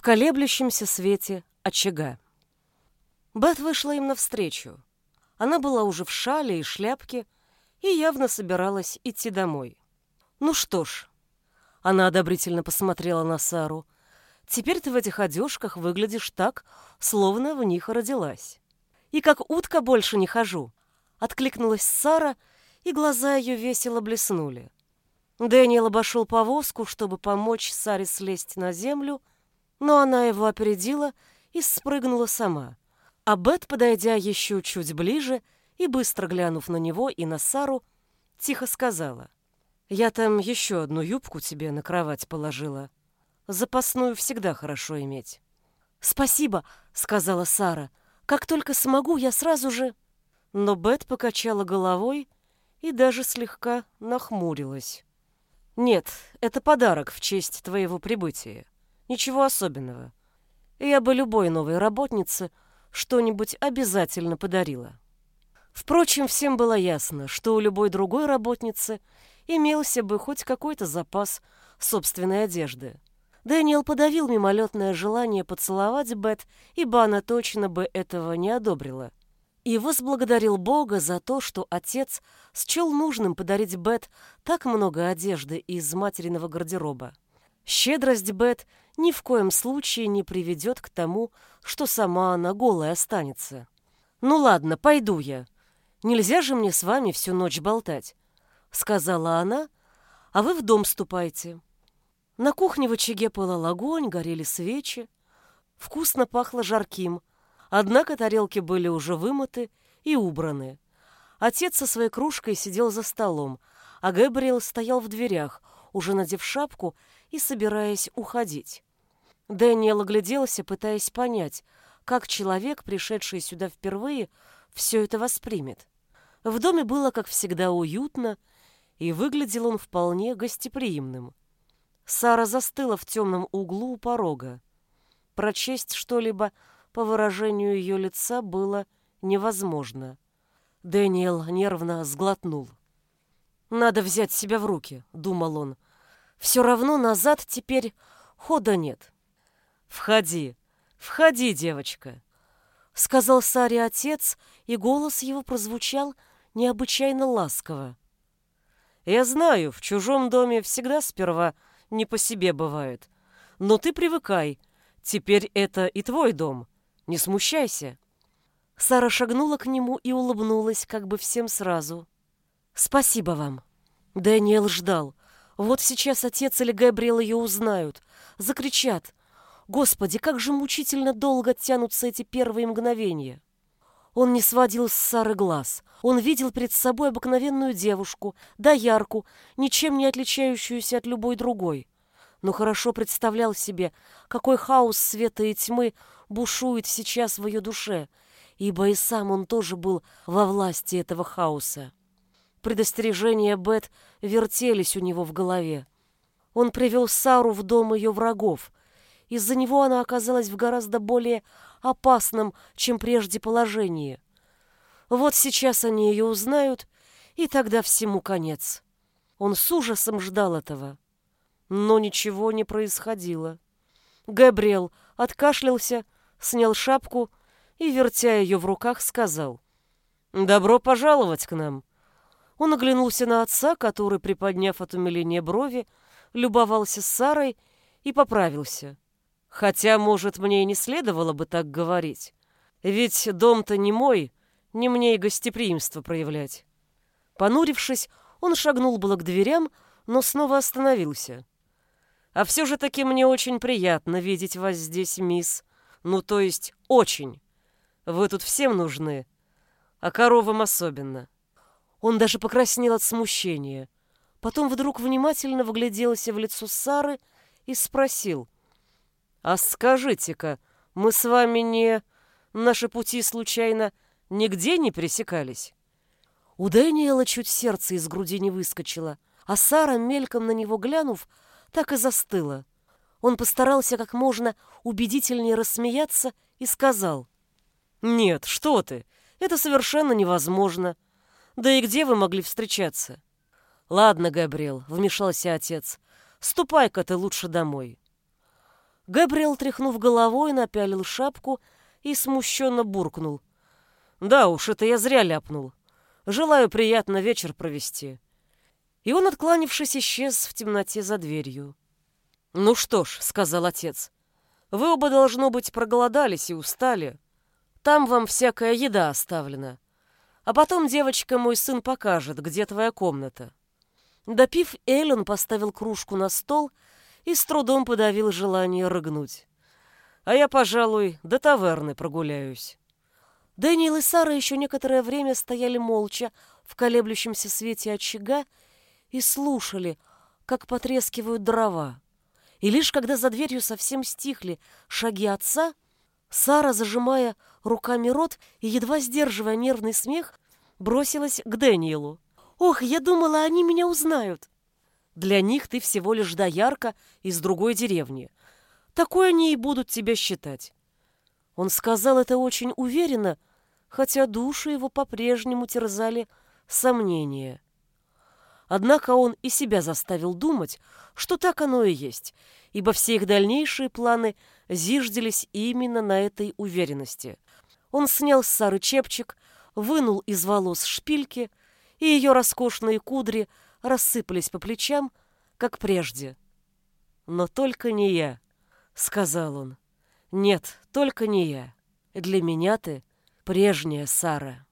в колеблющемся свете очага. Бет вышла им навстречу. Она была уже в шале и шляпке и явно собиралась идти домой. Ну что ж, она одобрительно посмотрела на Сару. Теперь ты в этих одежках выглядишь так, словно в них родилась. И как утка больше не хожу. Откликнулась Сара, и глаза ее весело блеснули. Дэниел обошел повозку, чтобы помочь Саре слезть на землю, но она его опередила и спрыгнула сама. А Бет, подойдя еще чуть ближе и быстро глянув на него и на Сару, тихо сказала. «Я там еще одну юбку тебе на кровать положила. Запасную всегда хорошо иметь». «Спасибо», — сказала Сара. «Как только смогу, я сразу же...» Но Бет покачала головой и даже слегка нахмурилась. «Нет, это подарок в честь твоего прибытия. Ничего особенного. Я бы любой новой работнице что-нибудь обязательно подарила». Впрочем, всем было ясно, что у любой другой работницы имелся бы хоть какой-то запас собственной одежды. Дэниел подавил мимолетное желание поцеловать Бет, ибо она точно бы этого не одобрила и возблагодарил Бога за то, что отец счел нужным подарить Бет так много одежды из материного гардероба. Щедрость Бет ни в коем случае не приведет к тому, что сама она голая останется. «Ну ладно, пойду я. Нельзя же мне с вами всю ночь болтать», — сказала она, — «а вы в дом ступайте». На кухне в очаге пылал огонь, горели свечи. Вкусно пахло жарким — Однако тарелки были уже вымыты и убраны. Отец со своей кружкой сидел за столом, а Гэбриэл стоял в дверях, уже надев шапку и собираясь уходить. Дэниел огляделся, пытаясь понять, как человек, пришедший сюда впервые, все это воспримет. В доме было, как всегда, уютно, и выглядел он вполне гостеприимным. Сара застыла в темном углу у порога. Прочесть что-либо по выражению ее лица было невозможно. Дэниел нервно сглотнул. «Надо взять себя в руки», — думал он. «Все равно назад теперь хода нет». «Входи, входи, девочка», — сказал Саре отец, и голос его прозвучал необычайно ласково. «Я знаю, в чужом доме всегда сперва не по себе бывает, но ты привыкай, теперь это и твой дом, не смущайся. Сара шагнула к нему и улыбнулась как бы всем сразу. Спасибо вам. Дэниел ждал. Вот сейчас отец или Габриэл ее узнают, закричат. Господи, как же мучительно долго тянутся эти первые мгновения. Он не сводил с Сары глаз. Он видел перед собой обыкновенную девушку, доярку, ничем не отличающуюся от любой другой. Но хорошо представлял себе, какой хаос света и тьмы бушует сейчас в ее душе, ибо и сам он тоже был во власти этого хаоса. Предостережения Бет вертелись у него в голове. Он привел Сару в дом ее врагов. Из-за него она оказалась в гораздо более опасном, чем прежде положении. Вот сейчас они ее узнают, и тогда всему конец. Он с ужасом ждал этого. Но ничего не происходило. Габриэл откашлялся, снял шапку и, вертя ее в руках, сказал «Добро пожаловать к нам». Он оглянулся на отца, который, приподняв от умиления брови, любовался Сарой и поправился. «Хотя, может, мне и не следовало бы так говорить. Ведь дом-то не мой, не мне и гостеприимство проявлять». Понурившись, он шагнул было к дверям, но снова остановился. «А все же таки мне очень приятно видеть вас здесь, мисс», ну, то есть, очень. Вы тут всем нужны, а коровам особенно. Он даже покраснел от смущения. Потом вдруг внимательно вгляделся в лицо Сары и спросил. «А скажите-ка, мы с вами не... Наши пути, случайно, нигде не пересекались?» У Дэниела чуть сердце из груди не выскочило, а Сара, мельком на него глянув, так и застыла. Он постарался как можно убедительнее рассмеяться и сказал. «Нет, что ты, это совершенно невозможно. Да и где вы могли встречаться?» «Ладно, Габриэл», — вмешался отец, — «ступай-ка ты лучше домой». Габриэл, тряхнув головой, напялил шапку и смущенно буркнул. «Да уж, это я зря ляпнул. Желаю приятно вечер провести». И он, откланившись, исчез в темноте за дверью. «Ну что ж», — сказал отец, — «вы оба, должно быть, проголодались и устали. Там вам всякая еда оставлена. А потом, девочка, мой сын покажет, где твоя комната». Допив эль, он поставил кружку на стол и с трудом подавил желание рыгнуть. «А я, пожалуй, до таверны прогуляюсь». Дэниел и Сара еще некоторое время стояли молча в колеблющемся свете очага и слушали, как потрескивают дрова. И лишь когда за дверью совсем стихли шаги отца, Сара, зажимая руками рот и едва сдерживая нервный смех, бросилась к Дэниелу. «Ох, я думала, они меня узнают!» «Для них ты всего лишь доярка из другой деревни. Такой они и будут тебя считать». Он сказал это очень уверенно, хотя души его по-прежнему терзали сомнения. Однако он и себя заставил думать, что так оно и есть, ибо все их дальнейшие планы зиждились именно на этой уверенности. Он снял с Сары чепчик, вынул из волос шпильки, и ее роскошные кудри рассыпались по плечам, как прежде. «Но только не я», — сказал он. «Нет, только не я. Для меня ты прежняя Сара».